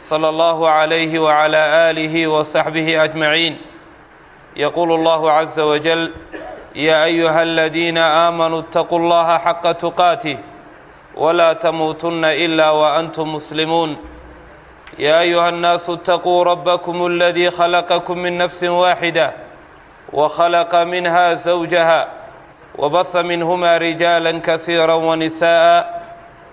صلى الله عليه وعلى آله وصحبه أجمعين يقول الله عز وجل يا أيها الذين آمنوا اتقوا الله حق تقاته ولا تموتن إلا وأنتم مسلمون يا أيها الناس اتقوا ربكم الذي خلقكم من نفس واحدة وخلق منها زوجها وبث منهما رجالا كثيرا ونساء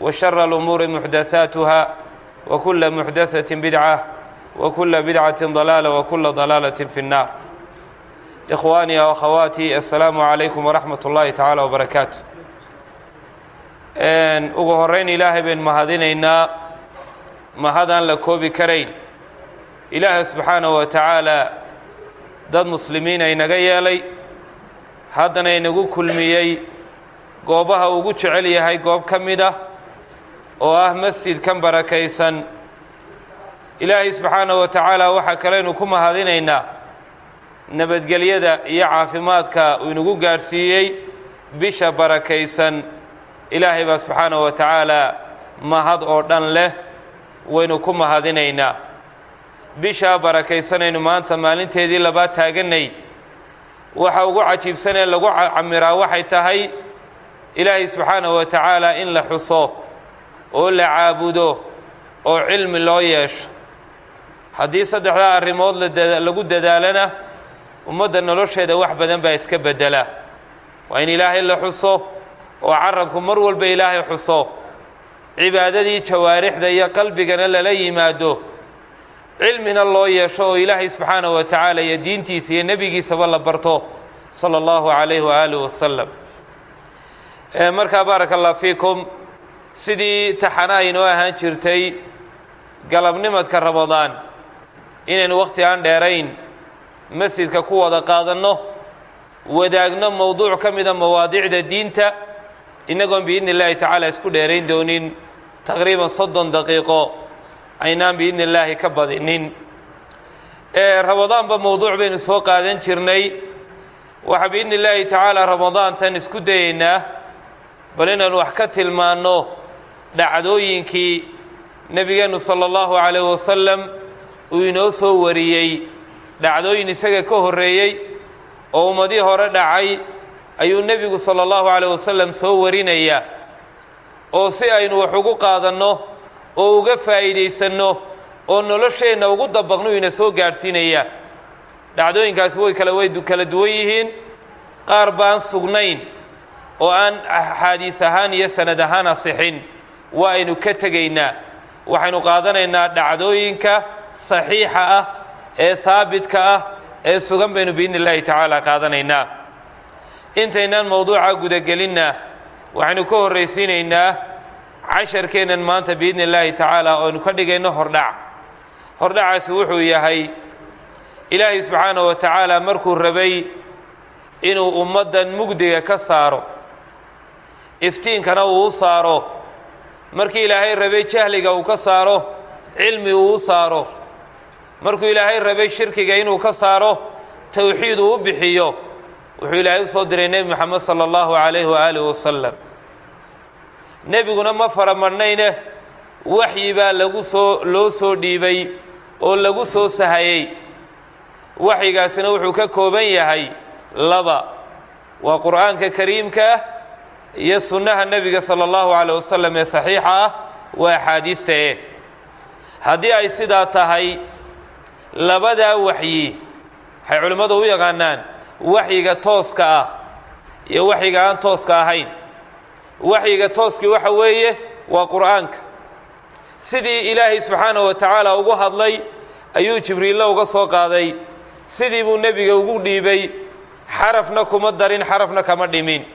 وشر الأمور محدثاتها وكل محدثة بدعة وكل بدعة ضلالة وكل ضلالة في النار إخواني وأخواتي السلام عليكم ورحمة الله تعالى وبركاته ugu horeyn ilaahay baynu mahadinaynaa mahadaan la koobi karayn ilaahay subxaanahu wa tacaala dad muslimiin aynaga yeelay haddana inagu kulmiyey goobaha ugu jecel yahay goob ka mid ah oo ah masjidkan barakaysan ilaahay subxaanahu wa tacaala waxaa kaleynu ku mahadinaynaa nabadgelyada iyo caafimaadka uu inagu gaadhsiiyey bisha barakaysan. Ilaahay baa subxaanahu wa tacaala mahad oo dhan leh waynu ku mahadinaynaa. Bishaa barakaysanaynu maanta maalinteedii labaad taaganay waxa ugu cajiibsanee lagu camiraa waxay tahay ilaahay subxaanahu wa tacaala in la xuso oo la caabudo oo cilmi loo yeesho. Haddii saddexdaa arrimood lagu dadaalana ummadda nolosheeda wax badan baa iska beddela. Waa in ilaahay la xuso oo carabku mar walba ilaahay xuso. Cibaadadii jawaarixda iyo qalbigana lala yimaado. Cilmina loo yeesho oo ilaahay subxaanahu wa tacaala iyo diintiisa iyo nebigiisaba la barto sala allahu calayhi waaalih wasalam markaa baaraka allah fiikum sidii taxanaha inoo ahaan jirtay galabnimadka ramadaan inaynu wakhti aan dheerayn masjidka ku wada qaadanno wadaagno mowduuc ka mida mawaadicda diinta innagoon biidni illaahi tacaala isku dheerayn doonin taqriiban soddon daqiiqo aynaan biidni illaahi ka badinin. Ramadaanba mowduuc baynu soo qaadan jirnay waxaa biidni illaahi tacaala ramadaantan isku dayaynaa bal inaanu wax ka tilmaanno dhacdooyinkii nebigeennu sala allahu calayh wasalam uu inoo soo wariyey. Dhacdooyin isaga ka horreeyey oo ummadii hore dhacay ayuu nebigu sala allahu calayh wasalam soo warinaya. Oo si aynu wax ugu qaadanno oo uga faa'iidaysanno oo nolosheenna ugu dabaqnu ina soo gaadhsiinaya. Dhacdooyinkaasi way kala way kala duwan yihiin. Qaar baan sugnayn oo aan axaadiis ahaan iyo sanad ahaan asixin waa aynu ka tegaynaa. Waxaynu qaadanaynaa dhacdooyinka saxiixa ah ee haabitka ah ee sugan baynu biidni illaahi tacaala qaadanaynaa. Intaynaan mowduuca gudagelinna waxaynu ka horraysiinaynaa casharkeennan maanta biidni illaahi tacaala oo ka dhigayno hordhac. Hordhacaasi wuxuu yahay ilaahay subxaanahu wa tacaala markuu rabay inuu ummaddan mugdiga ka saaro iftiinkana uu u saaro markii ilaahay rabay jahliga uu ka saaro cilmi uu u saaro. Markuu ilaahay rabay shirkiga inuu ka saaro towxiid uu u bixiyo. Wuxuu ilaahay u soo diray nebi moxamed sala allahu calayhi waaalih wasalam nebiguna ma faramarhnayne waxyi baa lagu soo loo soo dhiibay oo lagu soo sahayey waxyigaasina wuxuu ka kooban yahay laba. Waa qur'aanka kariimka ah iyo sunnaha nebiga sala allahu calayh wasalam ee saxiixa ah waa axaadiista e haddii ay sidaa tahay labadaa waxyi waxay culimmadu u yaqaanaan waxyiga tooska ah iyo waxyiga aan tooska ahayn. Waxyiga tooskii waxa weeye waa qur'aanka. Sidii ilaahay subxaanahu wa tacaala ugu hadlay ayuu jibriilla uga soo qaaday. Sidii buu nebiga ugu dhiibay xarafna kuma darin xarafna kama dhimin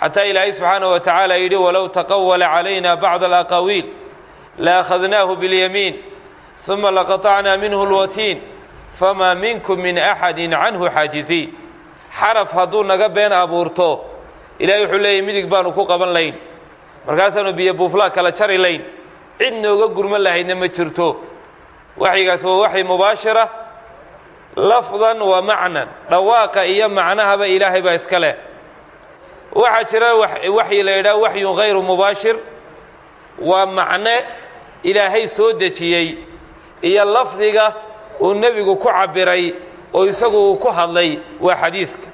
xataa ilaahay subxaanahu wa tacaala yidhi walow taqawala calayna bacda alaqaawiil la akhadnaahu biاlyamiin uma laqaطacnaa minhu اlwatiin famaa minkum min axadi canhu xaajiziin xaraf hadduu naga been abuurto ilahay wuxuu leeyahy midig baanu ku qaban layn markaasaanu biyo buuflaa kala jari layn cid nooga gurman lahaydna ma jirto waxyigaas waa waxyi mubaashira lafdan wa macnan dhawaaqa iyo macnahaba ilaahay baa iska leh waxaa jira waxyi la yidhaha waxyun hayru mubaashir waa macne ilaahay soo dejiyey iyo lafdiga uu nebigu ku cabbiray oo isagu uu ku hadlay waa xadiiska.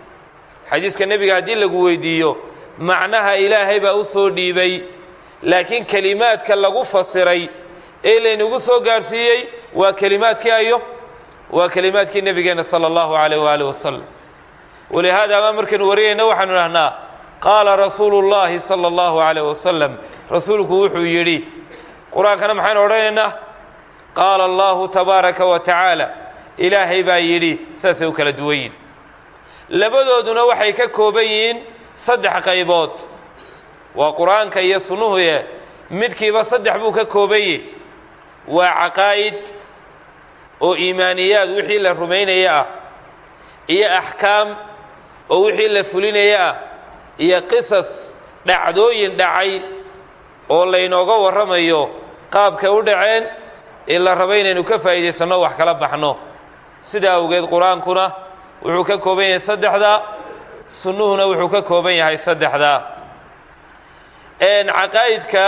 Xadiiska nebiga haddii lagu weydiiyo macnaha ilaahay baa u soo dhiibay laakiin kelimaadka lagu fasiray ee laynagu soo gaadhsiiyey waa kelimaadkii ayo waa kelimaadkii nebigeenna sala allahu calayh waaalih wasalam walihaada ama markaynu wariyayna waxaanu dhahnaa qaala rasuulu llaahi sala allahu calayh wasalam rasuulku wuxuu yidhi qur'aankana maxaynu odhanaynaa? Qaala allahu tabaaraka wa tacaala. Ilaahay baa yidhi saasay u kala duwan yihiin labadooduna waxay ka kooban yihiin saddex qaybood. Waa qur'aanka iyo sunnuhuye midkiiba saddex buu ka kooban yihi waa caqaa'id oo iimaaniyaad wixii la rumaynaya ah iyo axkaam oo wixii la fulinaya ah iyo qisas dhacdooyin dhacay oo laynooga warramayo qaabkay u dhaceen ee la raba inaynu ka faa'iidaysanno wax kala baxno. Sidaa awgeed qur'aankuna wuxuu ka kooban yahay saddexdaa sunnuhuna wuxuu ka kooban yahay saddexdaa caqaa'idka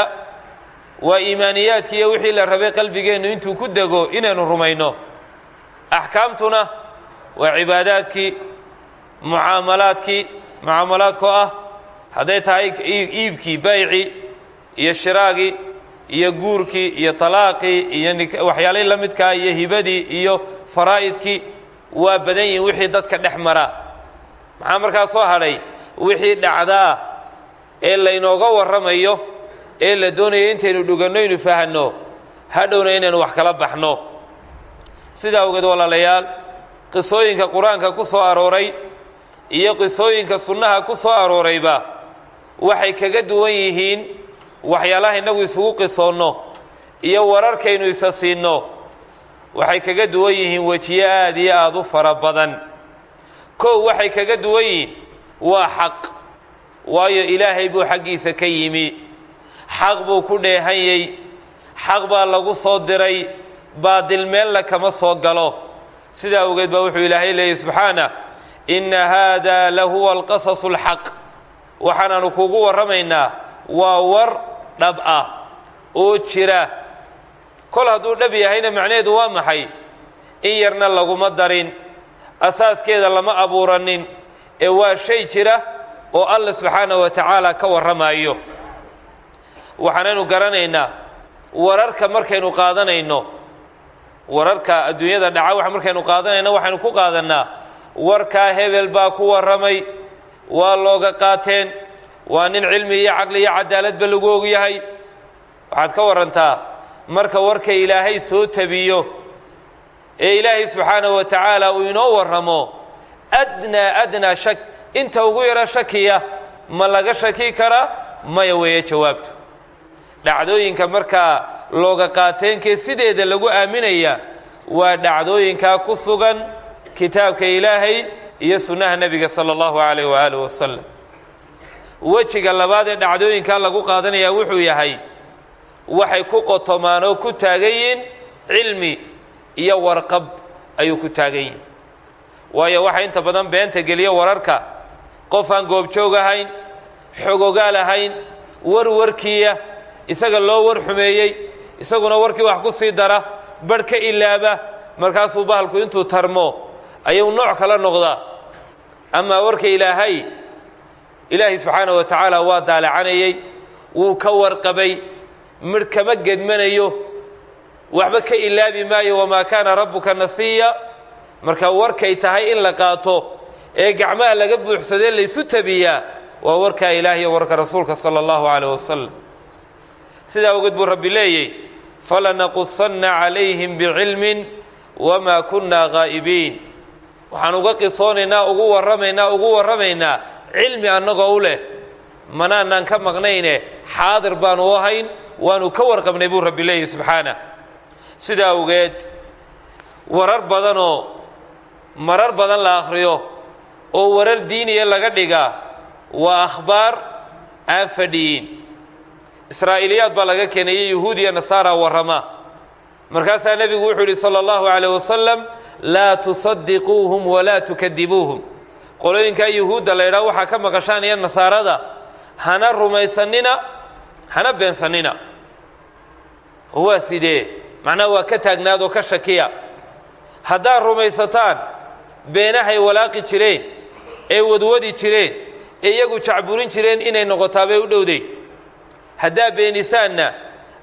waa iimaaniyaadki iyo wixii la rabay qalbigeennu intuu ku dego inaynu rumayno. Axkaamtuna waa cibaadaadkii mucaamalaadkii mucaamalaadkoo ah hadday tahay iibkii bayci iyo shiraagii iyo guurkii iyo talaaqii iyo waxyaalihii la midkaa iyo hibadii iyo faraa'idkii waa badan yihiin wixii dadka dhex mara. Maxaa markaa soo hadhay? Wixii dhacdaa ee laynooga warramayo ee la doonayo intaynu dhuganno ynu fahanno hadhowna inaynu wax kala baxno. Sidaa awgeed walaalayaal qisooyinka qur'aanka ku soo arooray iyo qisooyinka sunnaha ku soo aroorayba waxay kaga duwan yihiin waxyaalaha innagu isugu qisoonno iyo wararkaynu isa siinno waxay kaga duwan yihiin wejiyo aad iyo aada u fara badan. Kow waxay kaga duwan yihiin waa xaq waayo ilaahay buu xaggiisa ka yimi. Xaq buu ku dheehanyey xaq baa lagu soo diray baadil meella kama soo galo. Sidaa awgeed baa wuxuu ilaahay leeyahy subxaanah inna haada lahuwa alqasasu alxaq waxaanaanu kugu warramaynaa waa war dhab ah oo jira. Kol hadduu dhab yahayna macnaheedu waa maxay? In yarna laguma darin asaaskeeda lama abuuranin ee waa shay jira oo alla subxaanahu wa tacaala ka warramayo waxaanaynu garanaynaa wararka markaynu qaadanayno wararka adduunyada dhaca markaynu qaadanayno waxaynu ku qaadannaa warkaa hebel baa ku warramay waa looga qaateen. Waa nin cilmi iyo caqli iyo cadaaladba lagu og yahay. Waxaad ka warantaa marka warka ilaahay soo tabiyo ee ilaahay subxaanahu wa tacaala uu inoo warramo adnaa adnaa shak inta ugu yaro shakiya ma laga shaki karaa maya weeye jawaabtu. Dhacdooyinka markaa looga qaateenkee sideeda lagu aaminaya waa dhacdooyinkaa ku sugan kitaabka ilaahay iyo sunnaha nebiga sala allahu calayh waaalih wasalam wejiga labaad ee dhacdooyinkaa lagu qaadanayaa wuxuu yahay waxay ku qotomaan oo ku taagan yihiin cilmi iyo warqab ayuu ku taagan yihiin waayo waxa inta badan beenta geliya wararka qof aan goobjoog ahayn xogogaal ahayn warwarkiya isaga loo war xumeeyey isaguna warkii wax ku sii dara barh ka ilaaba markaasuu bahalku intuu tarmo ayuu nooc kala noqdaa. Amaa warka ilaahay ilaahay subxaanahu wa tacaala waa daalacanayey wuu ka warqabay midh kama gedmanayo waxba ka ilaabi maayo wamaa kaana rabbuka nasiya marka warkay tahay in la qaato ee gacmaha laga buuxsadee laysu tabiyaa waa warkaa ilaah iyo warka rasuulka sala allahu calayh wasalam sidaa ogeed buu rabbi leeyay falanaqusanna calayhim bicilmin wamaa kunnaa gaa'ibiin waxaan uga qisoonaynaa ugu warramaynaa ugu warramaynaa. Cilmi annagoo u leh. Manaanaan ka maqnayne xaadir baanu u ahayn waanu ka warqabnay buu rabbi leeyahy subxaanah. Sidaa awgeed warar badanoo marar badan la akhriyo oo warar diiniya laga dhigaa waa akhbaar aan fadhiyin. Israa'iiliyaad baa laga keenayay yuhuud iyo nasaara warrama. Markaasaa nebigu wuxuu yidhi sala allahu calayh wasalam laa tusadiquuhum walaa tukadibuuhum qolooyinkaa yuhuudda la ydhaha waxaa ka maqashaan iyo nasaarada hana rumaysanina hana beensannina waa sidee? Macnaha waa ka taagnaadoo ka shakiya. Haddaad rumaysataan beenahay walaaqi jireen ee wadwadi jireen ee iyagu jacburin jireen inay noqotaabay u dhowday. Haddaa beenisaanna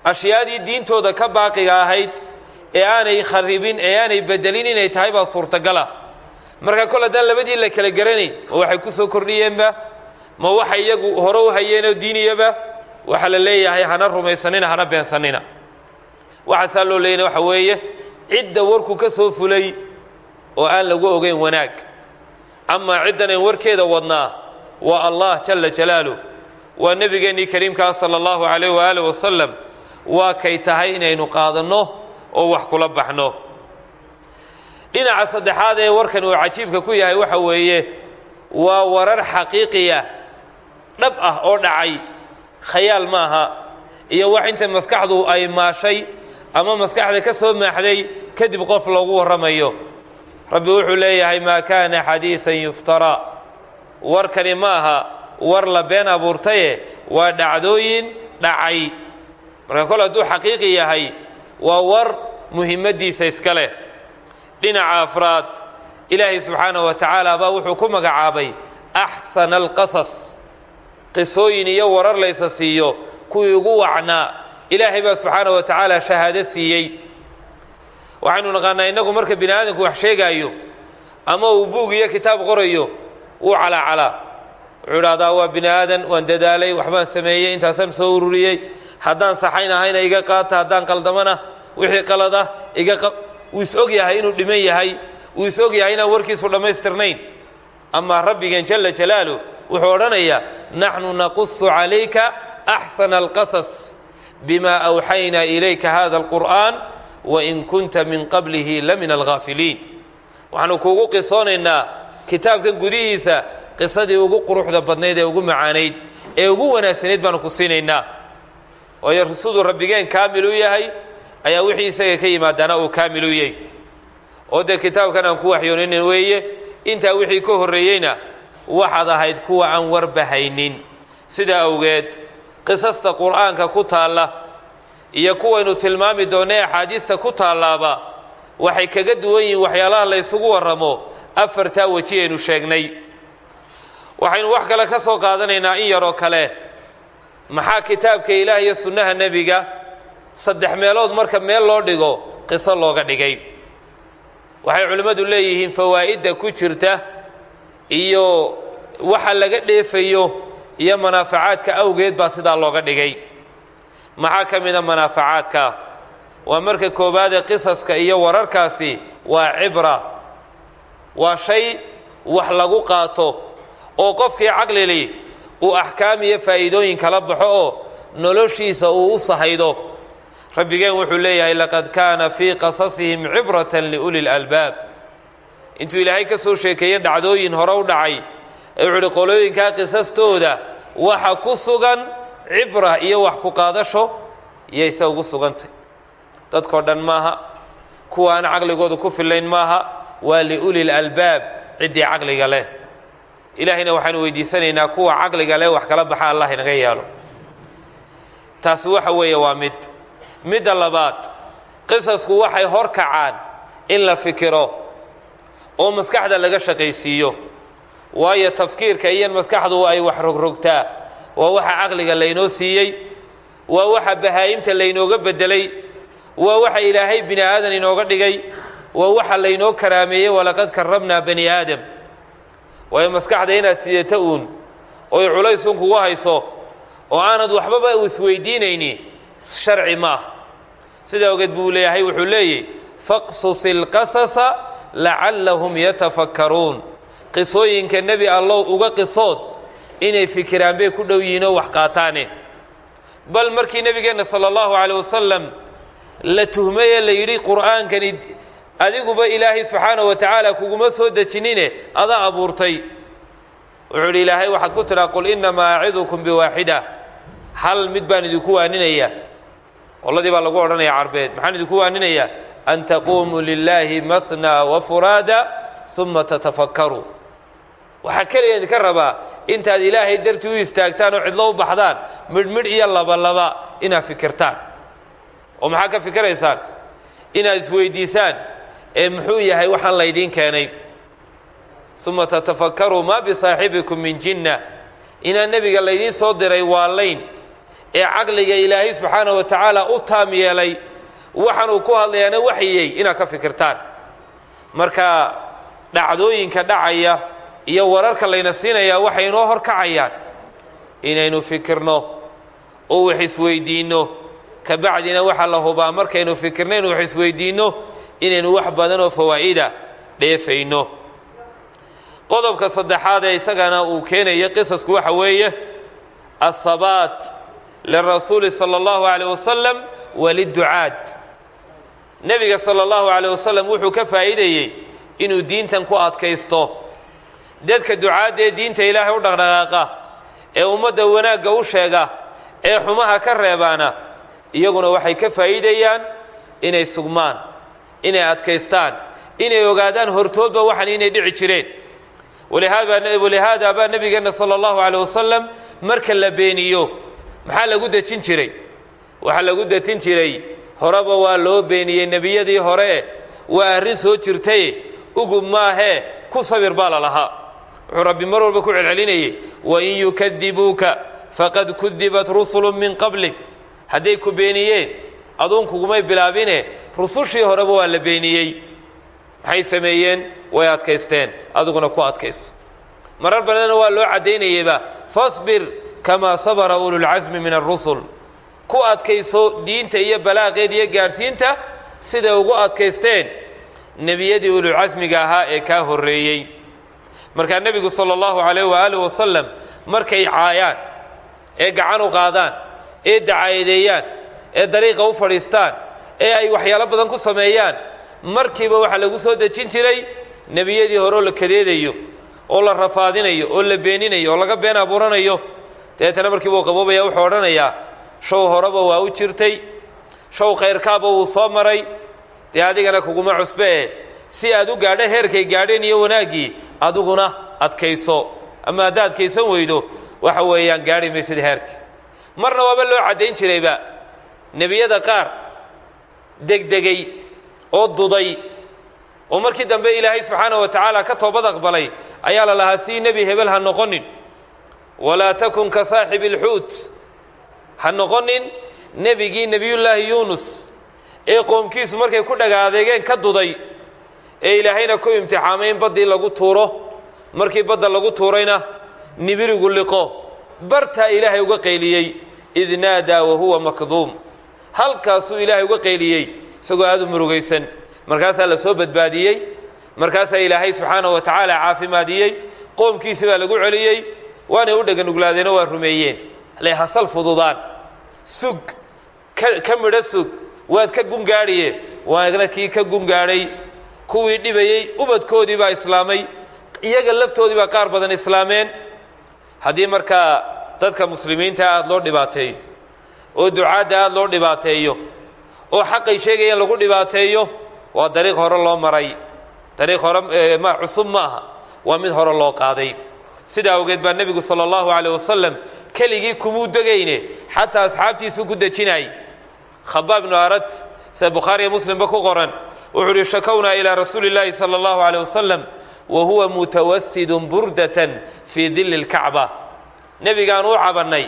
ashyaadii diintooda ka baaqiga ahayd ee aanay kharibin ee aanay bedelin inay tahay baa suurtagala. Marka kol haddaan labadii la kala garanayn ma waxay ku soo kordhiyeenba ma waxay iyagu hore u hayeenoo diiniyaba waxaa la leeyahay hana rumaysanina hana beensannina waxaasaa loo leeyana waxa weeye cidda warku ka soo fulay oo aan lagu ogeyn wanaag. Amaa ciddan ayn warkeeda wadnaa waa allah jalla jalaaluh waa nebigeennii kariimkaa sala allahu calayh waaalih wasalam waa kay tahay inaynu qaadanno oo wax kula baxno. Dhinaca saddexaad ee warkan uu cajiibka ku yahay waxa weeye waa warar xaqiiqiya dhab ah oo dhacay. Khayaal maaha iyo wax inta maskaxdu ay maashay ama maskaxda ka soo maaxday kadib qof loogu warramayo. Rabbi wuxuu leeyahay maa kaana xadiidan yuftaraa warkani ma aha. War la been abuurtaye waa dhacdooyin dhacay. Marka kol hadduu xaqiiqi yahay waa war muhimmaddiisa iska leh. Dhinaca afraad ilaahay subxaanahu wa tacaala baa wuxuu ku magacaabay axsana alqasas. Qisooyin iyo warar laysa siiyo kuwii ugu wacnaa. Ilaahay baa subxaanahu wa tacaala shahaado siiyey. Waxaynu naqaanaa innagu marka bini aadamku wax sheegaayo ama uu buug iyo kitaab qorayo wuu calaacalaa wuxuu idhahdaa waa bini aadan waan dadaalay waxbaan sameeyey intaasaan soo ururiyey. Haddaan saxayn ahayna iga qaata haddaan qaldamana wixii qalada iga wuu is og yahay inuu dhiman yahay wuu is og yahay inaan warkiisu dhammaystirnayn. Amaa rabbigeen jalla jalaaluh wuxuu odhanayaa naxnu naqusu calayka axsana alqasas bima awxaynaa ilayka hada alqur'aan wain kunta min qablihi la min alghaafiliin waxaanu kuugu qisoonaynaa kitaabkan gudihiisa qisadii ugu quruxda badnayd ee ugu macaanayd ee ugu wanaagsanayd baanu ku siinaynaa. Waayo siduu rabbigeen kaamil u yahay ayaa wixii isaga ka yimaadaana uu kaamil u yahy oo dee kitaabkan aan ku waxyooninin weeye intaa wixii ka horreeyeyna waxaad ahayd kuwa aan warbahaynin. Sidaa awgeed qisasta qur'aanka ku taalla iyo kuwaynu tilmaami doonna ee axaadiista ku taallaaba waxay kaga duwan yihiin waxyaalaha la ysugu warramo afartaa weji aynu sheegnay. Waxaynu wax kale ka soo qaadanaynaa in yaroo kale maxaa kitaabka ilaah iyo sunnaha nebiga saddex meelood marka meel loo dhigo qiso looga dhigay. Waxay culimmadu leeyihiin fawaa'idda ku jirta iyo waxa laga dheefayo iyo manaafacaadka awgeed baa sidaa looga dhigay. Maxaa ka mida manaafacaadka waa marka koowaadee qisaska iyo wararkaasi waa cibra. Waa shay wax lagu qaato oo qofkii caqlili uu axkaam iyo faa'iidooyin kala baxo oo noloshiisa uu u sahaydo rabbigeen wuxuu leeyahay laqad kaana fii qasasihim cibratan liuli lalbaab intuu ilaahay ka soo sheekeeye dhacdooyin hore u dhacay ee wuxuu uhi qolooyinkaa qisastooda waxa ku sugan cibra iyo wax ku qaadasho iyayse ugu sugantay. Dadkoo dhan maaha kuwa aan caqligooda ku fillayn maaha waa liuli lalbaab ciddii caqliga leh. Ilaahayna waxaanu weydiisanaynaa kuwa caqliga leh wax kala baxa allah inaga yeelo. Taasi waxa weeye waa mid midda labaad qisasku waxay hor kacaan in la fikiro oo maskaxda laga shaqaysiiyo. Waayo tafkiirka iyo maskaxdu ay wax rogrogtaa waa waxa caqliga laynoo siiyey waa waxa bahaayimta laynooga beddelay waa waxa ilaahay bini aadan inooga dhigay waa waxa laynoo karaameeyey walaqad karramnaa bani aadam. Waayo maskaxda inaad sideeta uun oy culaysun kugu hayso oo aanad waxbaba isweydiinayni sharci ma ah sidaa ogeed buu leeyahay wuxuu leeyahy faqsus ilqasasa lacallahum yatafakkaruun. Qisooyinka nebi allow uga qisood inay fikiraan bay ku dhow yihiin oo wax qaataane. Bal markii nebigeenna sala allahu caleyh wasalam la tuhmayee la yidhi qur'aankani adiguba ilaahay subxaanahu wa tacaala kuguma soo dejinine adaa abuurtay. Wuxuu idhi ilaahay waxaad ku tidhaa qul innamaa acidukum biwaaxida hal mid baan idinku waaninaya qoladii baa lagu odhanaya carbeed. Maxaan idinku waaninayaa? An taquumuu lilaahi masnaa wa furaada uma tatafakkaruu waxaa keliya idinka rabaa intaad ilaahay dartii u istaagtaan oo cidlo u baxdaan midhmidh iyo labalaba inaad fikirtaan. Oo maxaa ka fikiraysaan? Inaad isweydiisaan ee muxuu yahay waxaan laydiin keenay. Uma tatafakkaruu maa bisaaxibikum min jinna. Inaan nebiga laydiin soo diray waalayn ee caqliga ilaahay subxaanahu wa tacaala u taam yeelay waxaanuu ku hadlayaana waxyey inaad ka fikirtaan. Marka dhacdooyinka dhacaya iyo wararka layna siinayaa waxay inoo hor kacayaan. Inaynu fikirno oo wax isweydiinno ka bacdina waxaa la hubaa markaynu fikirno inu wax isweydiinno inaynu wax badan oo fawaa'ida dheefayno. Qodobka saddexaad ee isagana uu keenayo qisasku waxa weeye ahabaat lirasuuli sala allahu calayh wasalam walidducaad nebiga sala allahu calayh wasalam wuxuu ka faa'iidayey inuu diintan ku adkaysto. Dadka ducaadda ee diinta ilaahay u dhaqdhaqaaqa ee ummadda wanaagga u sheega ee xumaha ka reebaana iyaguna waxay ka faa'iidayaan inay sugmaan inay adkaystaan inay ogaadaan hortoodba waxan inay dhici jireen. Walihaada baa nebigeenna sala allahu calayh wasalam marka la beeniyo maxaa lagu dejin jiray? Waxaa lagu dejin jiray horeba waa loo beeniyey nebiyadii hore. Waa arrin soo jirtaye ugub maahee ku sabir baa la lahaa. Wuxuu rabbi mar walba ku celcelinayey wain yukadibuuka faqad kudibat rusulu min qablik. Hadday ku beeniyeen aduun kugumay bilaabine rusushii horeba waa la beeniyey. Maxay sameeyeen? Way adkaysteen adiguna ku adkayso marar badanna waa loo caddaynayeyba fasbir kamaa sabara ululcasmi min arusul ku adkayso diinta iyo balaaqeed iyo gaadhsiinta siday ugu adkaysteen nebiyadii ululcasmiga ahaa ee kaa horreeyey markaa nebigu sala allahu calayh waaalih wasalam markay caayaan ee gacan u qaadaan ee dacaayadeeyaan ee dariiqa u fadhiistaan ee ay waxyaalo badan ku sameeyaan markiiba waxaa lagu soo dejin jiray nebiyadii hore la kadeedayo oo la rafaadinayo oo la beeninayo oo laga been abuuranayo dabeetana markiiba uu qaboobaya wuxuu odhanayaa show horeba waa u jirtay show khayrkaaba wuu soo maray dee adigana kuguma cusbee si aad u gaadho heerkay gaadheen iyo wanaaggii adiguna adkayso ama haddaad adkaysan weydo waxa weeyaan gaadhi maysid heerka marna waaba loo caddayn jirayba nebiyada qaar degdegay oo duday oo markii dambe ilaahay subxaanaه wa tacaala ka toobad aqbalay ayaa la lahaa sii nebi hebel ha noqonin walaa takun ka saaxibi اlxuut ha noqonin nebigii nebiyullaahi yuunus ee qoomkiisu markay ku dhaga adeegeen ka duday ee ilaahayna ku imtixaamay in baddii lagu tuuro. Markii badda lagu tuurayna nibirigu liqo. Bartaa ilaahay uga qayliyey id naadaa wahuwa makduum. Halkaasuu ilaahay uga qayliyey isagoo aad u murugaysan. Markaasaa la soo badbaadiyey. Markaasaa ilaahay subxaanahu wa tacaala caafimaadiyey. Qoomkiisi baa lagu celiyey waanay u dheganuglaadeenoo waa rumeeyeen. Le hasal fududaan. Sug. Ka midho sug. Waad ka gungaadhiye. Waana kii ka gungaadhay. Kuwii dhibayey ubadkoodii baa islaamay. Iyaga laftoodii baa qaar badan islaameen. Haddii markaa dadka muslimiinta aada loo dhibaateeyo oo ducaadda aada loo dhibaateeyo oo xaqay sheegayaan lagu dhibaateeyo waa dariiq hore loo maray. Dariiq hore ma cusub ma aha. Waa mid hore loo qaaday sidaa awgeed baa nebigu sala allahu calayh wasalam keligii kumuu degayne xataa asxaabtiisuu ku dejinayay khabaab ibnu arad sida bukhaariya muslimba ku qoran wuxuu uhi shakownaa ilaa rasuuli sala allahu calayh wasalam wa huwa burdatan fii dilli lkacba nebigaan u cabannay.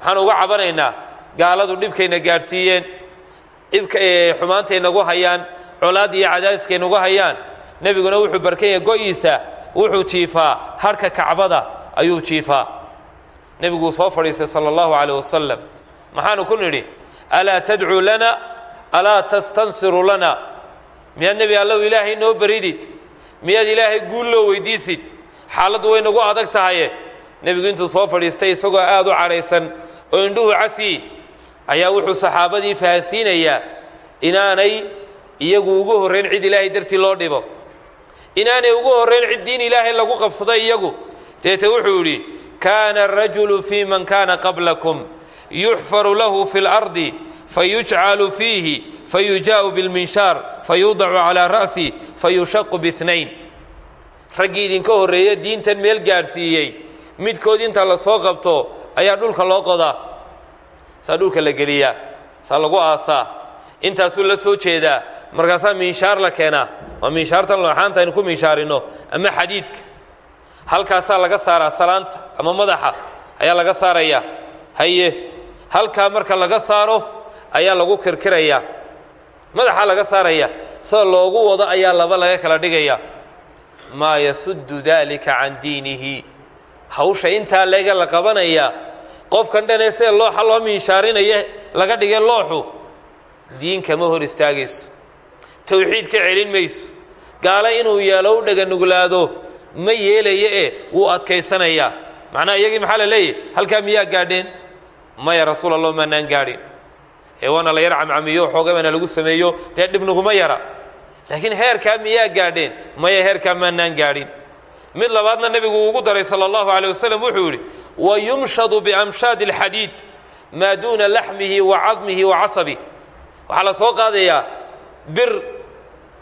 Maxaan uga cabanaynaa gaaladu dhibkayna gaadhsiiyeen dhibka xumaantay nagu hayaan colaadda iyo cadaadiska inuga hayaan. Nebiguna wuxuu barkanya go'iisa wuxuu jiifaa harhka kacbada ayuu jiifaa. Nebiguu soo fadhiistay sala allahu calayh wasalam maxaanu ku nidhi alaa tadcuu lana alaa tastansiru lana. Miyaad nebi allow ilaahay noo baridid? Miyaad ilaahay guul loo weydiisid? Xaaladdu way nagu adag tahaye. Nebigu intuu soo fadhiistay isagoo aad u cadhaysan oo indhuhu casiin ayaa wuxuu saxaabadii fahansiinayaa inaanay iyagu ugu horrayn cid ilaahay dartii loo dhibo inaanay ugu horrayn ciddiin ilaahay lagu qabsaday iyagu. Deete wuxuu yidhi kaana rajulu fi man kaana qablakum yuxfaru lahu fi اlardi fayujcalu fiihi fayujaa'u bilminshaar fayudacu calaa ra'si fayushaqu biinayn raggii idinka horreeya diintan meel gaadhsiiyey midkood inta la soo qabto ayaa dhulka loo qodaa sa dhulka la geliyaa sa lagu aasaa intaasuu la soo jeedaa markaasaa minshaar la keenaa. Waa minshaartan looxaanta aynu ku minshaarino ama xadiidka. Halkaasaa laga saaraa salaanta ama madaxa ayaa laga saarayaa haye halkaa marka laga saaro ayaa lagu kirkirayaa madaxaa laga saaraya. Sida loogu wado ayaa laba laga kala dhigaya. Maa yasuddu daalika can diinihi. Hawsha intaa leega la qabanaya qofkan dhanee sida looxa loo miinshaarinaya laga dhigay looxu diin kama hor istaagayso tawxiid ka celin mayso. Gaale inuu yeelo u dhaganuglaado ma yeelaya e wuu adkaysanayaa macnaha iyagii maxaa la leeyahy halkaa miyaa gaadheen? Maya rasuul allah maanaan gaadhin. Ee waana la yar camcamiyo xooga baana lagu sameeyo dee dhibnaguma yara. Laakiin heerkaa miyaa gaadheen? Maya heerkaa maanaan gaadhin. Mid labaadna nebigu ugu daray sala allahu aleyh wasalam wuxuu yidhi wayumshadu biamshaadi alxadiid maa duuna laxmihi wa cadmihi wa casabih waxaa la soo qaadayaa bir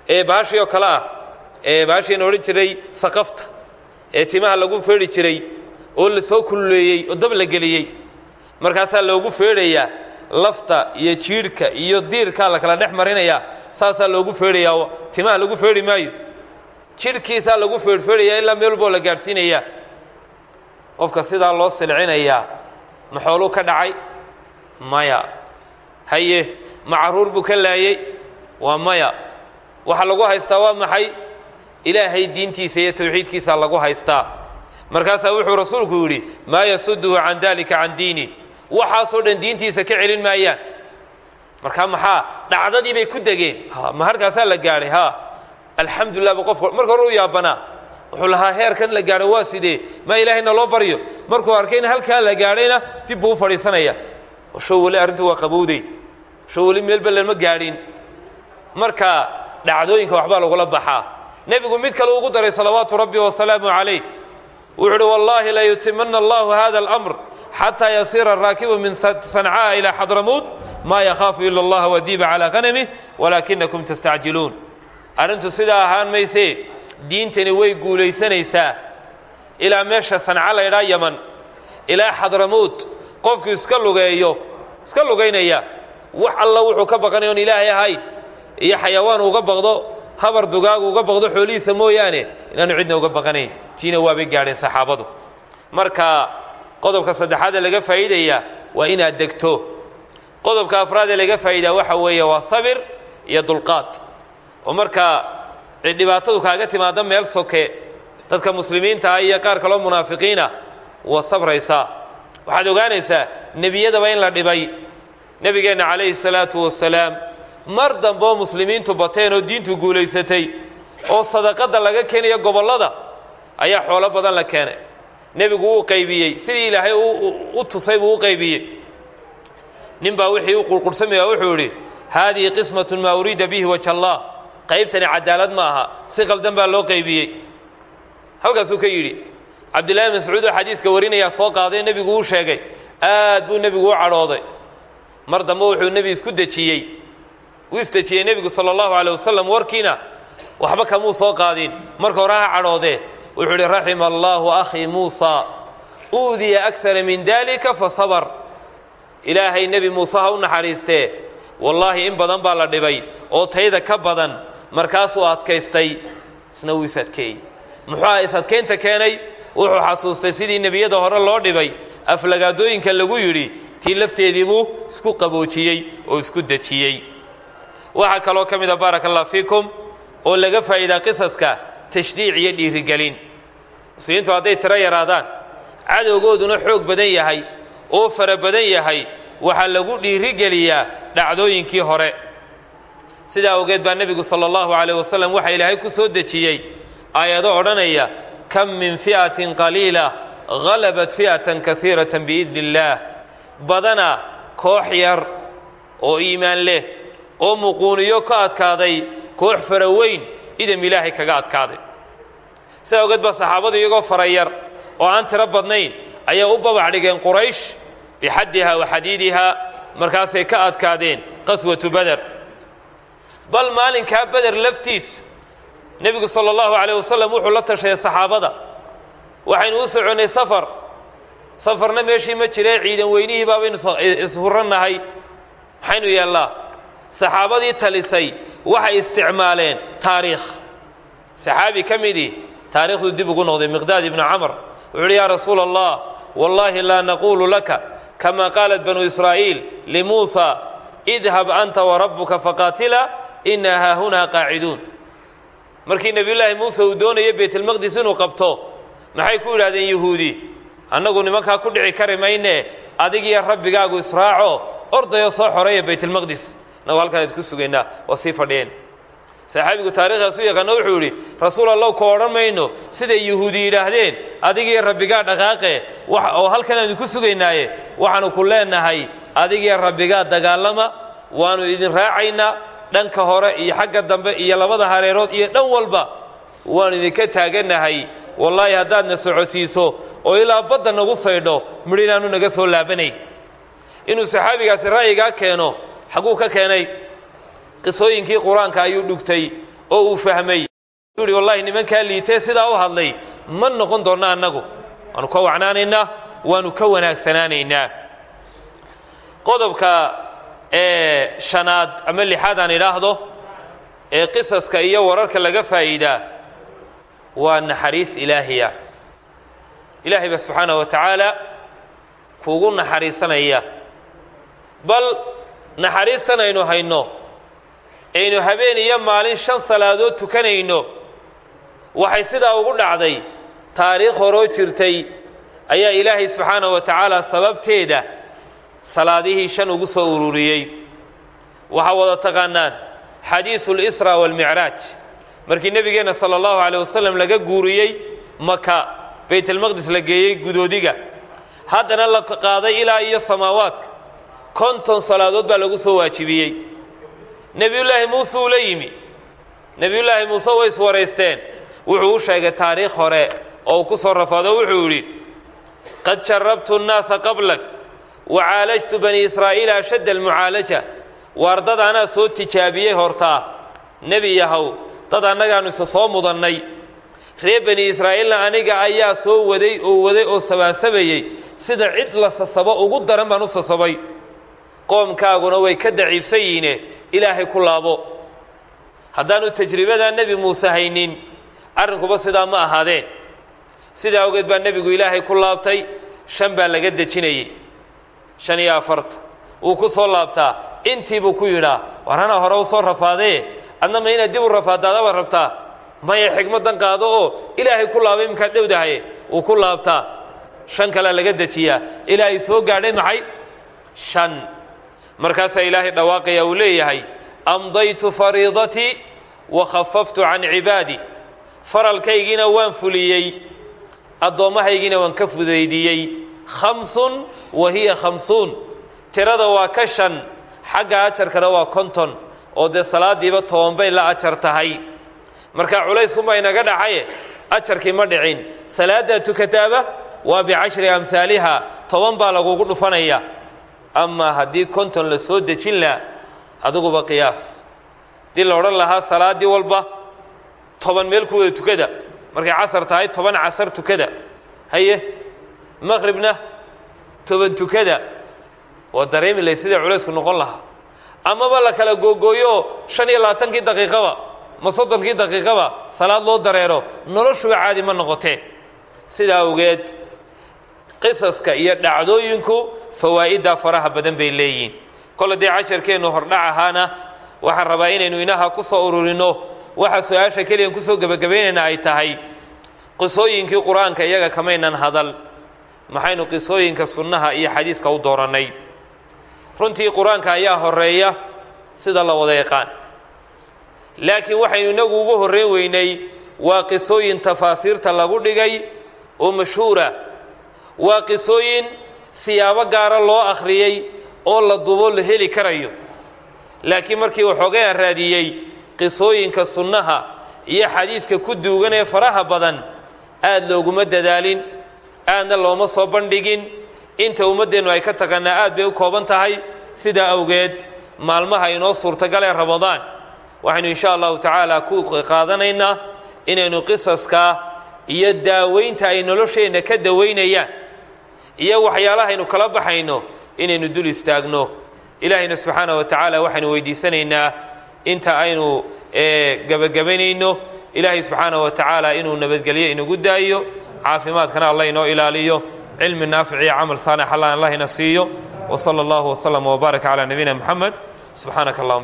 ee baashii oo kale ah ee baashiina odhan jiray saqafta ee timaha lagu feedhi jiray oo la soo kululeeyey oo dab la geliyey. Markaasaa loogu feedhayaa lafta iyo jiidhka iyo diirkaa la kala dhex marinayaa saasaa loogu feedhayaa timaha lagu feedhi maayo. Jidhkiisaa lagu feedhfeedhayaa ilaa meel walboo la gaadhsiinayaa qofka sidaa loo silcinayaa ma ka dhacay? Maya. Haye ma carruur buu ka laayey waa maya waxa lagu haystaa waa maxay? Ilaahay diintiisa iyo tawxiidkiisaa lagu haystaa. Markaasaa wuxuu rasuulku yidhi maa yasuduhu can dalika can diini. Waxaasoo dhan diintiisa ka celin maayaan. Markaa maxaa dhacdadii bay ku degeen. Ma harkaasaa la gaadhay? Ha. Alxamdulilah ba qofka marka hore u yaabanaa. Wuxuu lahaa heerkan la gaadho waa sidee? Maa ilaahayna loo baryo? Markuu arkayna halkaa la gaadhayna dib buu u fadhiisanaya. Show weli arrintu waa qabowday. Show weli meelba lama gaadhin. Marka dhacdooyinka waxbaa lagula baxaa nebigu mid kale ugu daray salawaatu rabbi wasalaamu calayh. Wuxuu uhi wallaahi layutimana allahu hada alamr xataa yasiira araakibu min sancaa ilaa xadramuud maa yakhaafu ila allaha wadiiba calaa hanamih walaakinakum tastacjiluun. Arrintu sidaa ahaan maysee diintani way guulaysanaysaa. Ilaa meesha sanca laydhaa yaman ilaa xadramuud qofku iska lugeeyo iska lugaynaya wax alla wuxuu ka baqanay oon ilaahay ahayn iyo xayawaan uga baqdo habar dugaagu uga baqdo xoolihiisa mooyaane inaanu cidna uga baqanayn. Tiina waabay gaadheen saxaabadu. Marka qodobka saddexaadee laga faa'iidaya waa inaad degto. Qodobka afraadee laga faa'iidaa waxa weeye waa sabir iyo dulqaad. Oo marka dhibaatadu kaaga timaado meel soke dadka muslimiinta ah iyo qaar kaloo munaafiqiina waa sabraysaa. Waxaad ogaanaysaa nebiyadaba in la dhibay. Nebigeenna calayhi salaatu wasalaam mar dambe oo muslimiintu bateen oo diintu guulaysatay oo sadaqadda laga keenayo gobollada ayaa xoolo badan la keenay. Nebigu wuu qaybiyey. Sidii ilaahay u tusay buu u qaybiyey. Nin baa wixii u qurqursamaya wuxuu idhi haadihi qismatun maa uriida bihi wajh allah. Qaybtani cadaalad ma aha. Si qaldan baa loo qaybiyey. Halkaasuu ka yidhi cabdillahi mascuud oo xadiiska warinayaa soo qaaday nebigu uu sheegay. Aad buu nebigu u cadhooday. Mar dambe wuxuu nebi isku dejiyey wuu isdejiyey nebigu sala allahu alay wasalam warkiina. Waxba kamuu soo qaadin. Marka hore ha cadhoodee. Wuxuu idhi raxima allaahu akhii muusa. Uudiya akara min dalika fasabr ilaahay nebi muuse ha u naxariistee. Wallaahi in badan baa la dhibay oo tayda ka badan. Markaasuu adkaystay isna wuu is-adkeeyey muxuuha is-adkaynta keenay? Wuxuu xasuustay sidii nebiyada hore loo dhibay. Aflagaadooyinka lagu yidhi tii lafteedii buu isku qaboojiyey oo isku dejiyey waxaa kaloo ka mid a baaraka allah fiikum oo laga faa'iidaa qisaska tashdiic iyo dhiirigelin. Muslimiintu hadday tiro yaraadaan cadowgooduna xoog badan yahay oo fara badan yahay waxaa lagu dhiirigeliyaa dhacdooyinkii hore. Sidaa awgeed baa nebigu sala allahu calayh wasalam waxaa ilaahay ku soo dejiyey aayado odhanaya kam min fi'atin qaliila halabat fi'atan kasiiratan biidni illaah badana koox yar oo iimaan leh oo muquuniyo ka adkaaday koox fara weyn idam ilaahay kaga adkaaday sidaa awgeed baa saxaabadu iyagoo fara yar oo aan tiro badnayn ayaa u babac dhigeen quraysh bixaddiha wa xadiidihaa markaasay ka adkaadeen qaswatu beder bal maalinkaa beder laftiis nebigu sala allahu calayh wasalam wuxuu la tashaday saxaabada waxaynu u soconnay safar safarna meeshii ma jiree ciidan weynihii baabaynu ishurrannahay maxaynu yeellaa saxaabadii talisay waxay isticmaaleen taariikh. Saxaabi ka midii taariikhduu dib ugu noqday miqdaad ibnu camr wuxu uhi yaa rasuula allah wallaahi laa naquulu laka kama qaalat banu israa'iil limuusa idhab anta warabbuka faqaatila inaa haahunaa qaaciduun. Markii nebiyullaahi muuse uu doonayay baytalmaqdis inuu qabto maxay ku yidhahdeen yuhuudi? Annagu nimankaa ku dhici kari mayne adigiyo rabbigaagu israaco ordayoo soo xoreeya baytalmaqdis annagu halkaan idku sugaynaa waa sii fadhiyeen saxaabigu taarikhdaas u yaqaano wuxuu yidhi rasuul allow ku odhan mayno siday yuhuudi yidhaahdeen adigiyo rabbigaa dhaqaaqe oo halkan aan idinku sugaynaaye waxaanu ku leenahay adigiyo rabbigaa dagaalama waanu idin raacaynaa dhanka hore iyo xagga dambe iyo labada hareerood iyo dhan walba waanu idinka taagannahay wallaahi haddaadna socodsiiso oo ilaa badda nagu saydho midh inaanu naga soo laabanayn. Inuu saxaabigaasi ra'yigaa keeno xagguu ka keenay. Qisooyinkii qur'aanka ayuu dhugtay oo uu fahmay. Yidhi wallahi nimankaa liitee sidaa u hadlay ma noqon doonno annagu. Waanu ka wacnaanaynaa waanu ka wanaagsanaanaynaa. Qodobka ee shanaad ama lixaad aan idhaahdo ee qisaska iyo wararka laga faa'iidaa waa naxariis ilaahiya. Ilaahay ba subxaanaه wa tacaala kuugu naxariisanaya. Bal naxariistan aynu hayno aynu habeen iyo maalin shan salaadood tukanayno waxay sidaa ugu dhacday taariikh horoo jirtay ayaa ilaahay subxaanaه wa tacaala sababteeda salaadihii shan ugu soo ururiyey waxaa wada taqaanaan xadiisu اlisra wاlmicraaj markii nebigeenna sala allahu caleyh wasalam laga guuriyey maka baytalmaqdis la geeyey gudoodiga haddana la qaaday ilaa iyo samaawaadka konton salaadood baa lagu soo waajibiyey. Nebiyullaahi muuse uu la yimi. Nebiyullaahi muuse way iswaraysteen wuxuu u sheegay taariikh hore oo uu ku soo rafaado wuxuu yidhi qad jarabtu nnaasa qablak wa caalajtu bani israa'iila ashadda almucaalaja. Waar dad anaa soo tijaabiyey hortaa nebi yahow dad annagaannu isa soo mudannay. Reer bani israa'iilna aniga ayaa soo waday oo waday oo sabaasabayey. Sida cid la sasabo ugu daran baan u sasabay qoomkaaguna way ka daciifsan yihiine ilaahay ku laabo. Haddaannu tajribadaa nebi muuse haynin arrinkuba sidaa ma ahaadeen. Sidaa awgeed baa nebigu ilaahay ku laabtay shan baa laga dejinayey. Shan iyo afarta wuu ku soo laabtaa. Intii buu ku yidhaa war anaa hore u soo rafaadee? Adna ma inaad dib u rafaadaadaba rabtaa? Maya xigmaddan qaado oo ilaahay ku laabay iminkaad dhowdahaye wuu ku laabtaa. Shan kalea laga dejiyaa. Ilaa ay soo gaadhay maxay? Shan markaasaa ilaahay dhawaaqaya uu leeyahay amdaytu fariidatii wa khafaftu can cibaadi. Faralkaygiina waan fuliyey addoommahaygiina waan ka fudaydiyey. Khamsun wa hiya khamsuun tirada waa ka shan xagga ajarkana waa konton oo dee salaadiiba toban bay la ajar tahay. Marka culayskunbaa inaga dhacaye ajarkii ma dhicin. Salaaddaa tukataaba waa bicashri amhaaliha toban baa lagugu dhufanaya amaa haddii konton la soo dejin laha adiguba qiyaas. Haddii la odhan lahaa salaaddii walba toban meel ku wada tukada. Markay casar tahay toban casar tukada. Haye? Maqribna toban tukada. Waa dareemi lahay sidai culaysku noqon lahaa. Amaba la kala googooyooo shan iyo labaatankii daqiiqaba ma soddonkii daqiiqaba salaad loo dareero noloshuba caadi ma noqoteen sidaa awgeed qisaska iyo dhacdooyinku fawaa'iddaa faraha badan bay leeyihiin. Kole dee casharkeennu hordhac ahaana waxaan rabaa inaynu inaha ku soo ururinno waxa su'aasha keliyan ku soo gebagabaynayna ay tahay. Qisooyinkii qur'aanka iyaga kamaynan hadal. Maxaynu qisooyinka sunnaha iyo xadiiska u doorannay. Runtii qur'aanka ayaa horreeya sida la wada yaqaan. Laakiin waxaynu inagu ugu horreyn weynay waa qisooyin tafaasiirta lagu dhigay oo mashhuura. Waa qisooyin siyaabo gaara loo akhriyey oo la dubo la heli karayo. Laakiin markii waxoogay raadiyey qisooyinka sunnaha iyo xadiiska ku duugan ee faraha badan aada looguma dadaalin aadna looma soo bandhigin. Inta ummaddeennu ay ka taqaanaa aad bay u kooban tahay. Sidaa awgeed maalmaha inoo suurtagalee ramadaan waxaynu insha allahu tacaala ku qaadanaynaa inaynu qisaska iyo daaweynta ay nolosheenna ka dawaynayaan iyo waxyaalahaynu kala baxayno inaynu dul istaagno. Ilaahayna subxaana wa tacaala waxaynu weydiisanaynaa inta aynu gebagabanayno ilaahay subxaana wa tacaala inuu nabadgelyo inagu daayo caafimaadkana allah inoo ilaaliyo cilmi naafic iyo camal saalix allah allahina siiyo. Wsala allahu wslama wbaarak calaa nabiyina moxamed subxaanaka allahuma